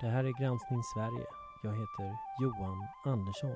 Det här är Granskning Sverige. Jag heter Johan Andersson.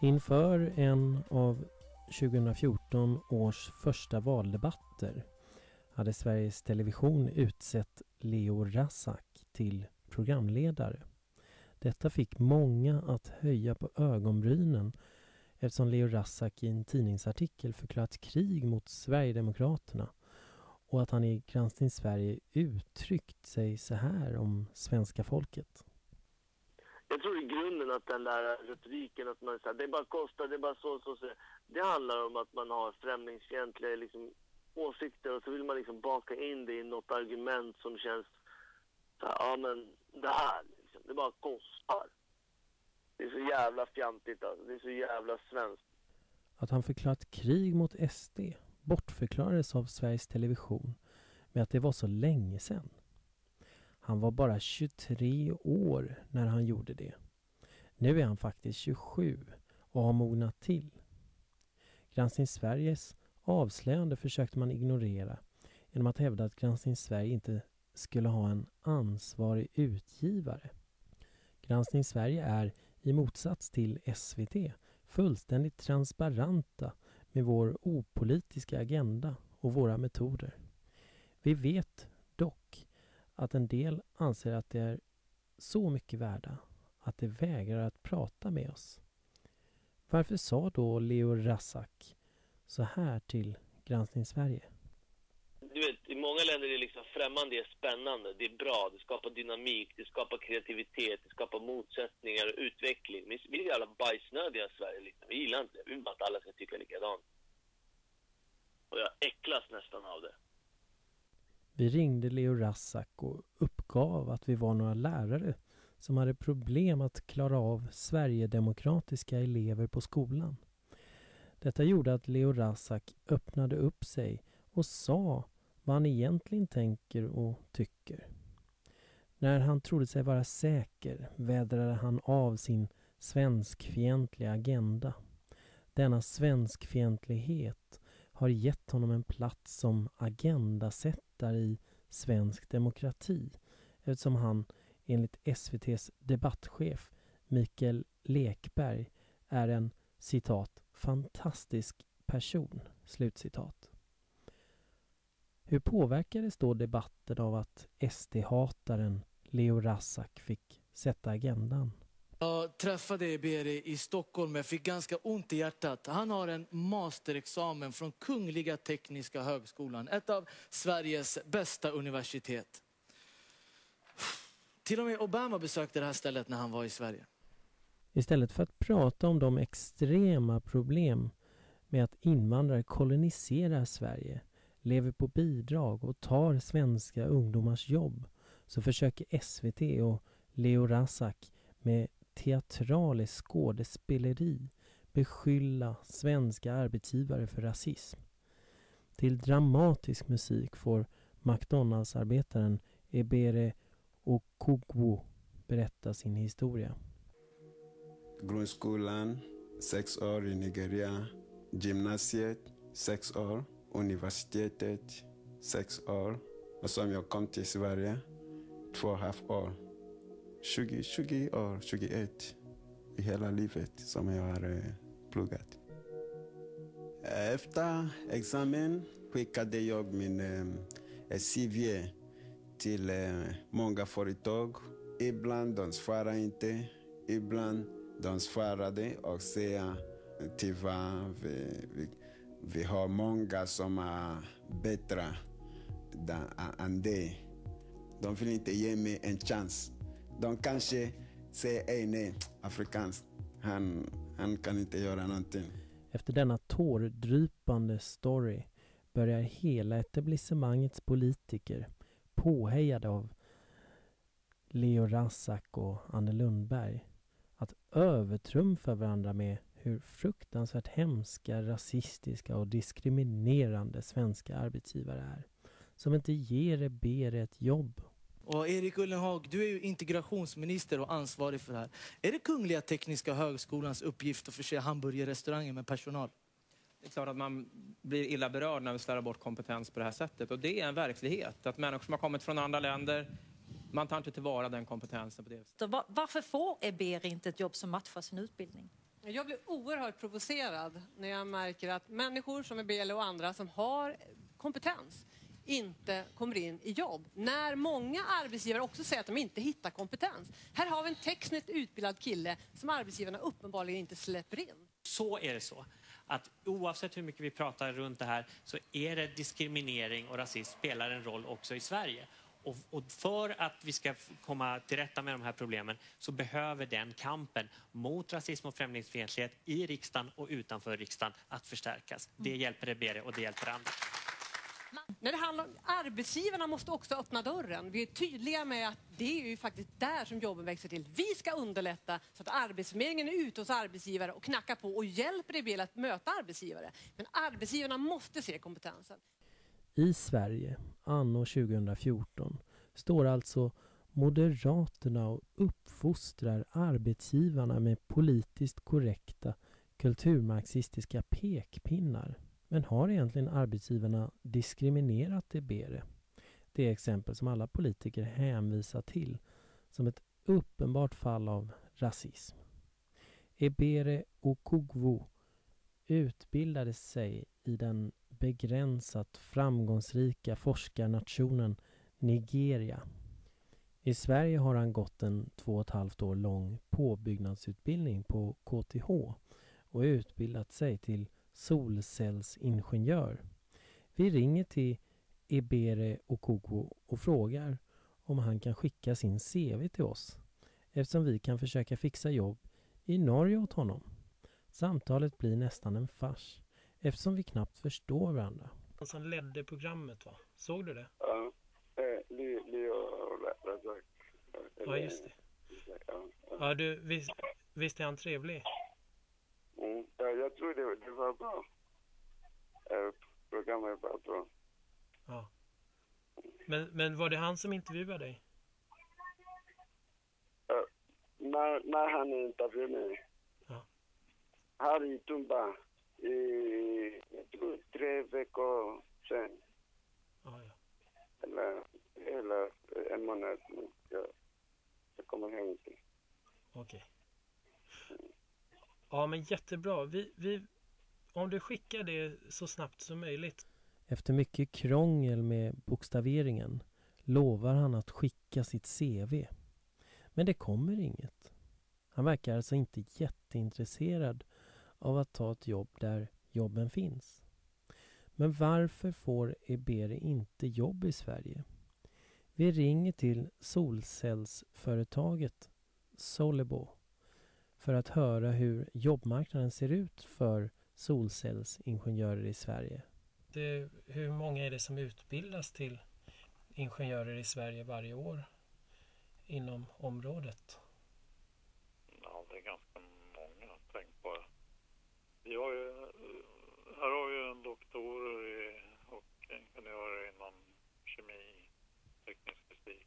Inför en av 2014 års första valdebatter hade Sveriges Television utsett Leo Rasak till programledare. Detta fick många att höja på ögonbrynen eftersom Leo Rassak i en tidningsartikel förklarat krig mot Sverigedemokraterna och att han i Granskning Sverige uttryckt sig så här om svenska folket. Jag tror i grunden att den där retoriken att man säger det bara kostar, det är bara så, så, så. Det handlar om att man har främlingsfientliga liksom, åsikter och så vill man liksom baka in det i något argument som känns så här, ja men det här liksom, det bara kostar. Det är så jävla fjantigt alltså. Det är så jävla svenskt. Att han förklarat krig mot SD bortförklarades av Sveriges Television med att det var så länge sedan. Han var bara 23 år när han gjorde det. Nu är han faktiskt 27 och har mognat till. Granskning Sveriges avslöjande försökte man ignorera genom att hävda att Granskning Sverige inte skulle ha en ansvarig utgivare. Granskning Sverige är, i motsats till SVT, fullständigt transparenta med vår opolitiska agenda och våra metoder. Vi vet dock att en del anser att de är så mycket värda att de vägrar att prata med oss. Varför sa då Leo Rassak så här till Granskning Sverige? Många länder är det liksom främmande, det är spännande, det är bra, det skapar dynamik, det skapar kreativitet, det skapar motsättningar och utveckling. Vi är alla bajsnödiga i Sverige liksom. Vi gillar inte det. Vi vill bara att alla ska tycka likadant. Och jag äcklas nästan av det. Vi ringde Leo Rassak och uppgav att vi var några lärare som hade problem att klara av Sverigedemokratiska elever på skolan. Detta gjorde att Leo Rassak öppnade upp sig och sa vad han egentligen tänker och tycker. När han trodde sig vara säker vädrade han av sin svenskfientliga agenda. Denna svenskfientlighet har gett honom en plats som agendasättare i svensk demokrati eftersom han enligt SVTs debattchef Mikael Lekberg är en citat fantastisk person. Slutcitat. Hur påverkades då debatten av att SD-hataren Leo Rasak fick sätta agendan? Jag träffade Beri i Stockholm, jag fick ganska ont i hjärtat. Han har en masterexamen från Kungliga Tekniska Högskolan, ett av Sveriges bästa universitet. Till och med Obama besökte det här stället när han var i Sverige. Istället för att prata om de extrema problem med att invandrare koloniserar Sverige, lever på bidrag och tar svenska ungdomars jobb så försöker SVT och Leo Rasak med teatraliskt skådespeleri beskylla svenska arbetsgivare för rasism. Till dramatisk musik får McDonalds-arbetaren Ebere Okugwu berätta sin historia. Grundskolan, sex år i Nigeria. Gymnasiet, sex år. Universitetet, sex år. Och som jag kom till Sverige, två och ett halvt år. 20, 20 år, 21 i hela livet som jag har eh, pluggat. Efter examen skickade jag min eh, CV till eh, många företag. Ibland de svarade inte, ibland de svarade och säger tyvärr, vi, vi, vi har många som är bättre än dig. De vill inte ge mig en chans. De kanske säger nej, afrikansk. Han, han kan inte göra någonting. Efter denna tårdrypande story börjar hela etablissemangets politiker påhejade av Leo Rasak och Anne Lundberg att övertrumfa varandra med hur fruktansvärt hemska, rasistiska och diskriminerande svenska arbetsgivare är. Som inte ger er ber ett jobb. Och Erik Ullenhag, du är ju integrationsminister och ansvarig för det här. Är det Kungliga Tekniska Högskolans uppgift att förse hamburgerrestauranger med personal? Det är klart att man blir illa berörd när vi slarvar bort kompetens på det här sättet. Och det är en verklighet. Att människor som har kommit från andra länder, man tar inte tillvara den kompetensen på det sättet. Varför får EBR inte ett jobb som matchar sin utbildning? Jag blir oerhört provocerad när jag märker att människor som Ebele och andra som har kompetens inte kommer in i jobb. När många arbetsgivare också säger att de inte hittar kompetens. Här har vi en tekniskt utbildad kille som arbetsgivarna uppenbarligen inte släpper in. Så är det så att oavsett hur mycket vi pratar runt det här så är det diskriminering och rasism spelar en roll också i Sverige. Och, och, för att vi ska komma till rätta med de här problemen så behöver den kampen mot rasism och främlingsfientlighet i riksdagen och utanför riksdagen att förstärkas. Det mm. hjälper Rebere och det hjälper andra. När det handlar om arbetsgivarna måste också öppna dörren. Vi är tydliga med att det är ju faktiskt där som jobben växer till. Vi ska underlätta så att Arbetsförmedlingen är ute hos arbetsgivare och knackar på och hjälper Rebele att möta arbetsgivare. Men arbetsgivarna måste se kompetensen. I Sverige, anno 2014, står alltså Moderaterna och uppfostrar arbetsgivarna med politiskt korrekta kulturmarxistiska pekpinnar. Men har egentligen arbetsgivarna diskriminerat Ebere? Det exempel som alla politiker hänvisar till som ett uppenbart fall av rasism. Ebere Okugwu utbildade sig i den begränsat framgångsrika forskarnationen Nigeria. I Sverige har han gått en två och ett halvt år lång påbyggnadsutbildning på KTH och utbildat sig till solcellsingenjör. Vi ringer till Ebere Okoko och frågar om han kan skicka sin CV till oss eftersom vi kan försöka fixa jobb i Norge åt honom. Samtalet blir nästan en fars eftersom vi knappt förstår varandra. Han som ledde programmet va? Såg du det? Ja, Leo Razak. Ja, just det. Ja, du, visst, visst är han trevlig? Mm, ja, jag tror det, det var bra. Programmet var bra. Ja. Men, men var det han som intervjuade dig? Uh, när, när han intervjuade mig? Ja. Här i Tumba i, jag tror tre veckor sen. Ah, ja. Eller, eller en månad. Jag, jag kommer inte. Okej. Okay. Ja men jättebra. Vi, vi, om du skickar det så snabbt som möjligt. Efter mycket krångel med bokstaveringen lovar han att skicka sitt CV. Men det kommer inget. Han verkar alltså inte jätteintresserad av att ta ett jobb där jobben finns. Men varför får Eberi inte jobb i Sverige? Vi ringer till solcellsföretaget Solebo för att höra hur jobbmarknaden ser ut för solcellsingenjörer i Sverige. Det, hur många är det som utbildas till ingenjörer i Sverige varje år inom området? Ja, det är ganska många. Tänk bara. Vi har ju, här har vi en doktor i, och ingenjörer inom kemi, teknisk fysik.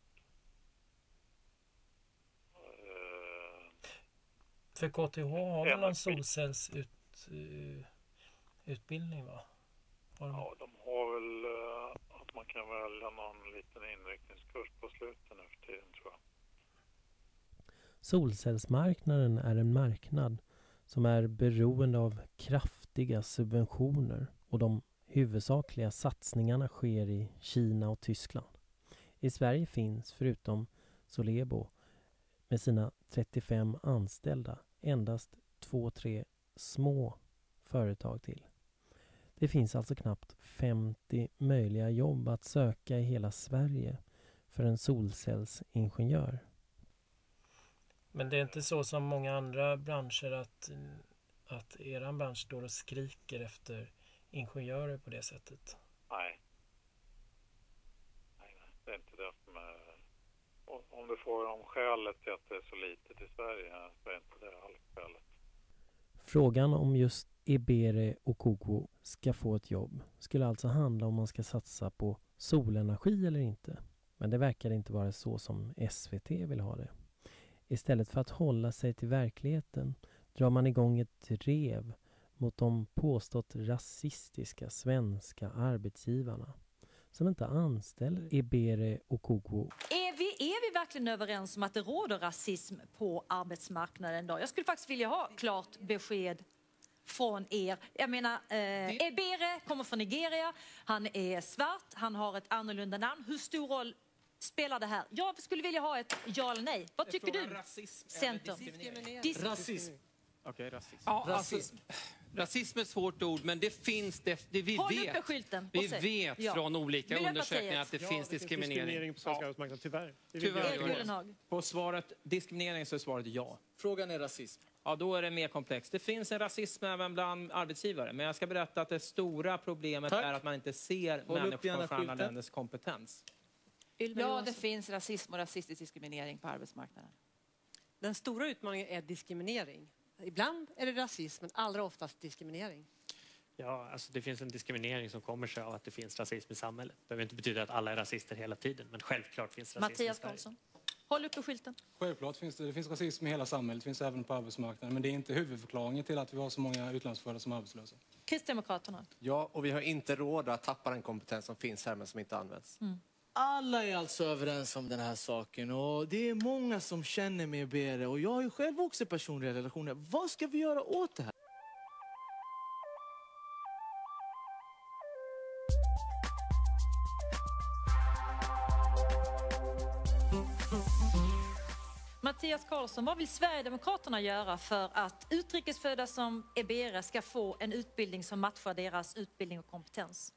För KTH har väl någon solcellsutbildning va? Har de... Ja, de har väl uh, att man kan välja någon liten inriktningskurs på slutet nu för tiden tror jag. Solcellsmarknaden är en marknad som är beroende av kraftiga subventioner och de huvudsakliga satsningarna sker i Kina och Tyskland. I Sverige finns, förutom Solebo med sina 35 anställda, endast två, tre små företag till. Det finns alltså knappt 50 möjliga jobb att söka i hela Sverige för en solcellsingenjör. Men det är inte så som många andra branscher att, att er bransch står och skriker efter ingenjörer på det sättet? Nej. Nej, det är inte det som är... Om du frågar om skälet till att det är så litet i Sverige så är inte det alls skälet. Frågan om just Ebere Okogwo ska få ett jobb skulle alltså handla om man ska satsa på solenergi eller inte. Men det verkar inte vara så som SVT vill ha det. Istället för att hålla sig till verkligheten drar man igång ett drev mot de påstått rasistiska svenska arbetsgivarna som inte anställer Ebere Okogwo Är vi, är vi verkligen överens om att det råder rasism på arbetsmarknaden då? Jag skulle faktiskt vilja ha klart besked från er. Jag menar, eh, Ebere kommer från Nigeria, han är svart, han har ett annorlunda namn. Hur stor roll spelar det här? Jag skulle vilja ha ett ja eller nej. Vad tycker du, Centern? Dis- Rasism. Okej, rasism. Ja, Rasism. Alltså, rasism är ett svårt ord, men det finns... Det, det, vi Håll uppe vet, skylten och vi säg. vet Ja. från olika undersökningar att det Ja, finns diskriminering. på svensk arbetsmarknad, tyvärr. Det Tyvärr det. På svaret diskriminering så är svaret ja. Frågan är rasism. Ja, då är det mer komplext. Det finns en rasism även bland arbetsgivare. Men jag ska berätta att det stora problemet Tack. är att man inte ser Håll människor från andra länders kompetens. Ylva Ja, det finns rasism och rasistisk diskriminering på arbetsmarknaden. Den stora utmaningen är diskriminering. Ibland är det rasism, men allra oftast diskriminering. Ja, alltså det finns en diskriminering som kommer sig av att det finns rasism i samhället. Det behöver inte betyda att alla är rasister hela tiden, men självklart finns rasism i Mattias Sverige. Karlsson. Håll uppe skylten. Självklart finns det, det finns rasism i hela samhället, det finns även på arbetsmarknaden. Men det är inte huvudförklaringen till att vi har så många utlandsfödda som är arbetslösa. Kristdemokraterna. Ja, och vi har inte råd att tappa den kompetens som finns här men som inte används. Alla är alltså överens om den här saken och det är många som känner med Bere och jag har ju själv också personliga relationer. Vad ska vi göra åt det här? Mattias Karlsson, vad vill Sverigedemokraterna göra för att utrikesfödda som Ebere ska få en utbildning som matchar deras utbildning och kompetens?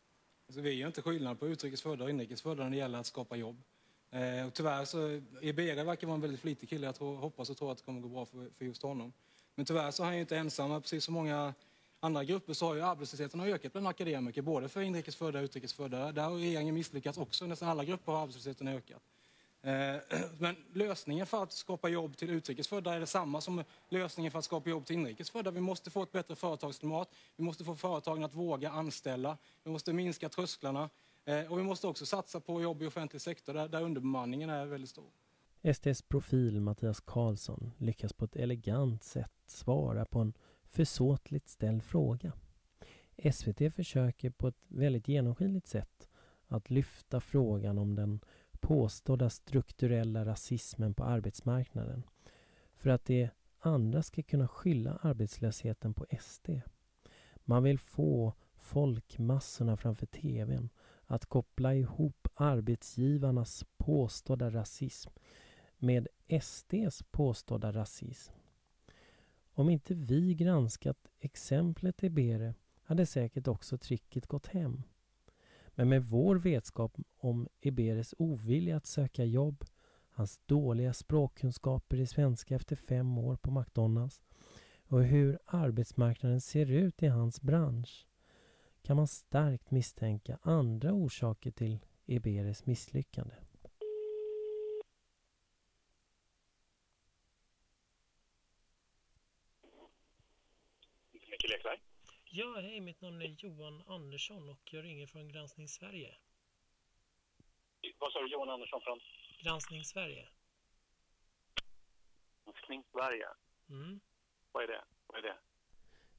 Alltså, vi gör inte skillnad på utrikesfödda och inrikesfödda när det gäller att skapa jobb. Eh, och tyvärr så, Ebere verkar vara en väldigt flitig kille. Jag tror, hoppas och tror att det kommer gå bra för, för just honom. Men tyvärr så är han ju inte ensam. Precis som många andra grupper så har ju arbetslösheten ökat bland akademiker, både för inrikesfödda och utrikesfödda. Där har regeringen misslyckats också. Nästan alla grupper har arbetslösheten ökat. Eh, men lösningen för att skapa jobb till utrikesfödda är detsamma som lösningen för att skapa jobb till inrikesfödda. Vi måste få ett bättre företagsklimat. Vi måste få företagen att våga anställa. Vi måste minska trösklarna. Eh, och vi måste också satsa på jobb i offentlig sektor där, där underbemanningen är väldigt stor. SDs profil Mattias Karlsson lyckas på ett elegant sätt svara på en försåtligt ställd fråga. SVT försöker på ett väldigt genomskinligt sätt att lyfta frågan om den påstådda strukturella rasismen på arbetsmarknaden för att de andra ska kunna skylla arbetslösheten på SD. Man vill få folkmassorna framför TVn att koppla ihop arbetsgivarnas påstådda rasism med SDs påstådda rasism. Om inte vi granskat exemplet Ebere hade säkert också tricket gått hem. Men med vår vetskap om Eberes ovilja att söka jobb, hans dåliga språkkunskaper i svenska efter fem år på McDonalds och hur arbetsmarknaden ser ut i hans bransch kan man starkt misstänka andra orsaker till Eberes misslyckande. Micke Lekberg. Ja, hej, mitt namn är Johan Andersson och jag ringer från Granskning Sverige. Vad sa du, Johan Andersson från Granskning Sverige? Granskning Sverige? Mm. Vad är det? Vad är det?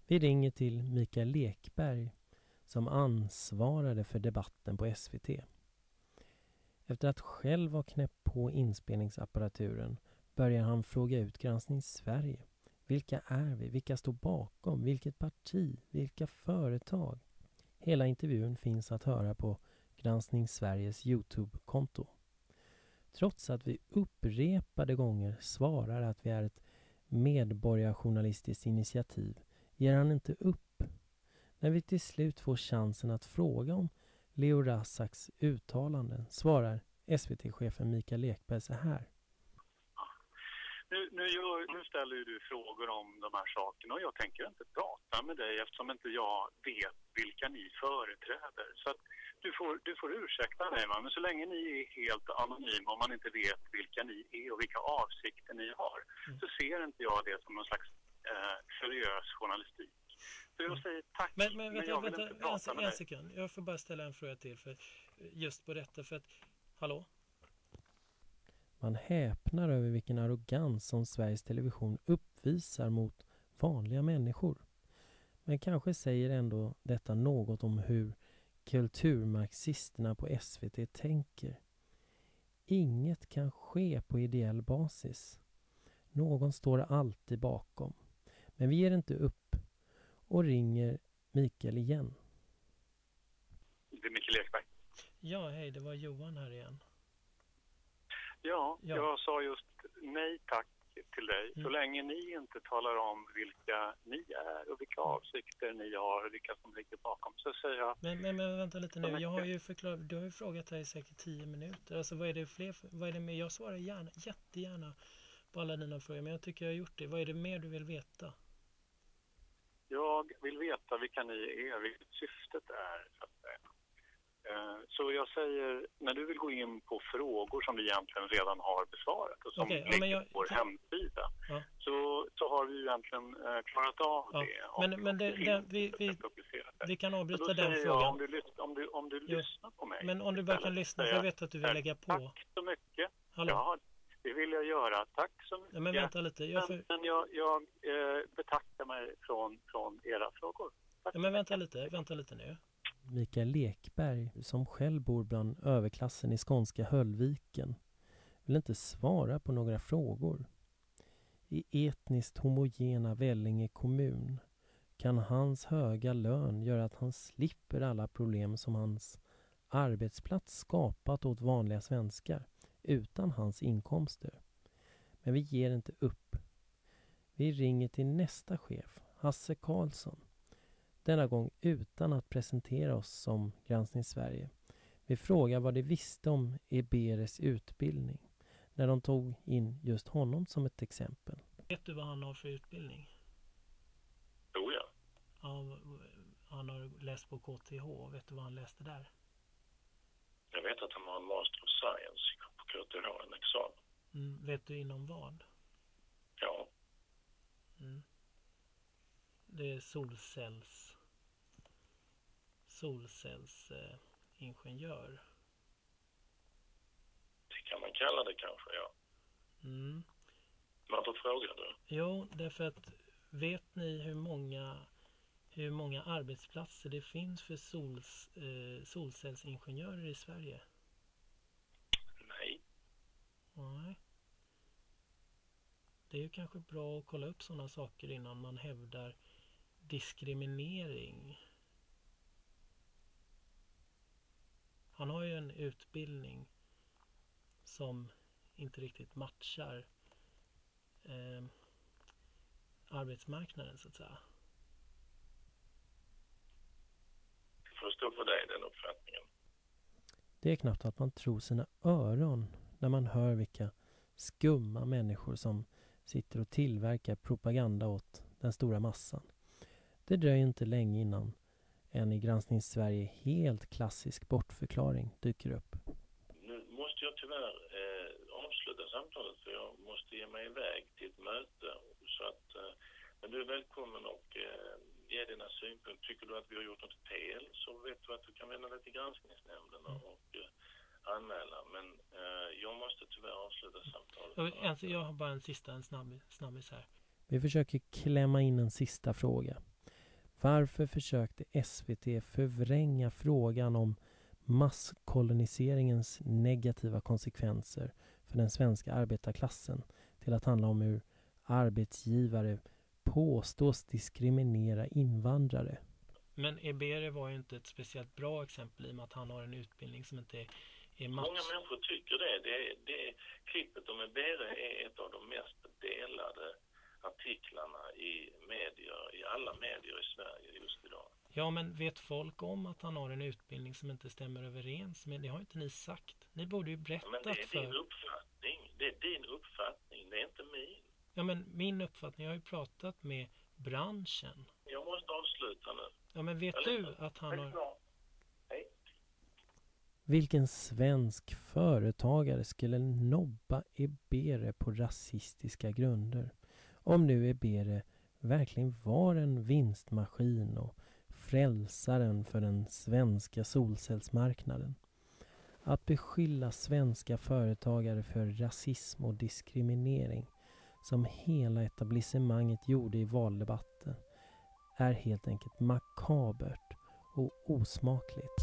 Vi ringer till Mikael Lekberg som ansvarade för debatten på SVT. Efter att själv ha knäppt på inspelningsapparaturen börjar han fråga ut Granskning Sverige. Vilka är vi? Vilka står bakom? Vilket parti? Vilka företag? Hela intervjun finns att höra på Granskning Sveriges Youtube-konto. Trots att vi upprepade gånger svarar att vi är ett medborgarjournalistiskt initiativ ger han inte upp. När vi till slut får chansen att fråga om Leo Rassaks uttalanden svarar SVT-chefen Mikael Lekberg så här. Nu, nu, gör, nu ställer ju du frågor om de här sakerna och jag tänker inte prata med dig eftersom inte jag vet vilka ni företräder. Så att du, får, du får ursäkta mig, va? men så länge ni är helt anonyma och man inte vet vilka ni är och vilka avsikter ni har så ser inte jag det som någon slags eh, seriös journalistik. Så jag säger tack, Men, men vänta, jag vill vänta inte en, prata med en dig. sekund. Jag får bara ställa en fråga till för just på detta. För att, hallå? Man häpnar över vilken arrogans som Sveriges Television uppvisar mot vanliga människor. Men kanske säger ändå detta något om hur kulturmarxisterna på SVT tänker. Inget kan ske på ideell basis. Någon står alltid bakom. Men vi ger inte upp och ringer Mikael igen. Det är Mikael Ekberg. Ja, hej, det var Johan här igen. Ja, Ja. jag sa just nej tack till dig. Så Mm. länge ni inte talar om vilka ni är och vilka avsikter ni har och vilka som ligger bakom så säger jag Men, men, men vänta lite nu, Så jag har ju förklarat, du har ju frågat här i säkert tio minuter. Alltså vad är det fler, vad är det mer? Jag svarar gärna, jättegärna på alla dina frågor, men jag tycker jag har gjort det. Vad är det mer du vill veta? jag vill veta vilka ni är, vilket syftet är. Så, att säga. Eh, så jag säger, när du vill gå in på frågor som vi egentligen redan har besvarat och som ja, ligger men jag- på vår hemsida Ja. så, så har vi egentligen eh, klarat av Ja, det. Men, men det, det, vi, vi, vi kan avbryta den säger jag, om frågan. du, om du, om du lyssnar på mig. Men om du bara kan lyssna, för jag vet att du vill lägga på. Tack så mycket. Hallå? Ja, det vill jag göra. Tack så mycket. Ja, men vänta lite, jag Men, får- men jag, jag eh, betackar mig från, från era frågor. Ja, men vänta lite, vänta lite nu. Mikael Lekberg, som själv bor bland överklassen i skånska Höllviken, vill inte svara på några frågor. I etniskt homogena Vellinge kommun kan hans höga lön göra att han slipper alla problem som hans arbetsplats skapat åt vanliga svenskar utan hans inkomster. Men vi ger inte upp. Vi ringer till nästa chef, Hasse Karlsson. Denna gång utan att presentera oss som Granskning Sverige. Vi frågar vad de visste om Eberes utbildning när de tog in just honom som ett exempel. Vet du vad han har för utbildning? Jo, ja. Ja, han har läst på KTH. Vet du vad han läste där? Jag vet att han har en Master of Science på KTH, en examen. Mm, vet du inom vad? Ja. Mm. Det är solcells... Solcellsingenjör. Ingenjör. Det kan man kalla det kanske, ja. mm. Varför frågar du? Jo, därför att vet ni hur många, hur många arbetsplatser det finns för sols, eh, solcellsingenjörer i Sverige? Nej. Nej. Det är ju kanske bra att kolla upp sådana saker innan man hävdar diskriminering. Han har ju en utbildning som inte riktigt matchar eh, arbetsmarknaden så att säga. Det får stå för dig, den uppfattningen. Det är knappt att man tror sina öron när man hör vilka skumma människor som sitter och tillverkar propaganda åt den stora massan. Det dröjer inte länge innan en i Granskning Sverige helt klassisk bortförklaring dyker upp. Nu måste jag tyvärr eh, avsluta samtalet för jag måste ge mig iväg till ett möte. Så att, eh, men du är välkommen och eh, ge dina synpunkter. Tycker du att vi har gjort något fel så vet du att du kan vända dig till granskningsnämnden och, och eh, anmäla. Men eh, jag måste tyvärr avsluta samtalet. Jag, alltså, jag har bara en sista, en snabb, snabbis här. Vi försöker klämma in en sista fråga. Varför försökte SVT förvränga frågan om masskoloniseringens negativa konsekvenser för den svenska arbetarklassen till att handla om hur arbetsgivare påstås diskriminera invandrare? Men Ebere var ju inte ett speciellt bra exempel i och med att han har en utbildning som inte är, är match. Många människor tycker det. det, det klippet om Ebere är ett av de mest delade artiklarna i medier, i alla medier i Sverige just idag. Ja, men vet folk om att han har en utbildning som inte stämmer överens med det? har inte ni sagt. Ni borde ju Men berättat det är din för... uppfattning. Det är din uppfattning, det är inte min. Ja, men min uppfattning, jag har ju pratat med branschen. Jag måste avsluta nu. Ja, men vet Eller- du att han har... Hej. Vilken svensk företagare skulle nobba Ebere på rasistiska grunder? Om nu Ebere verkligen var en vinstmaskin och frälsaren för den svenska solcellsmarknaden. Att beskylla svenska företagare för rasism och diskriminering som hela etablissemanget gjorde i valdebatten är helt enkelt makabert och osmakligt.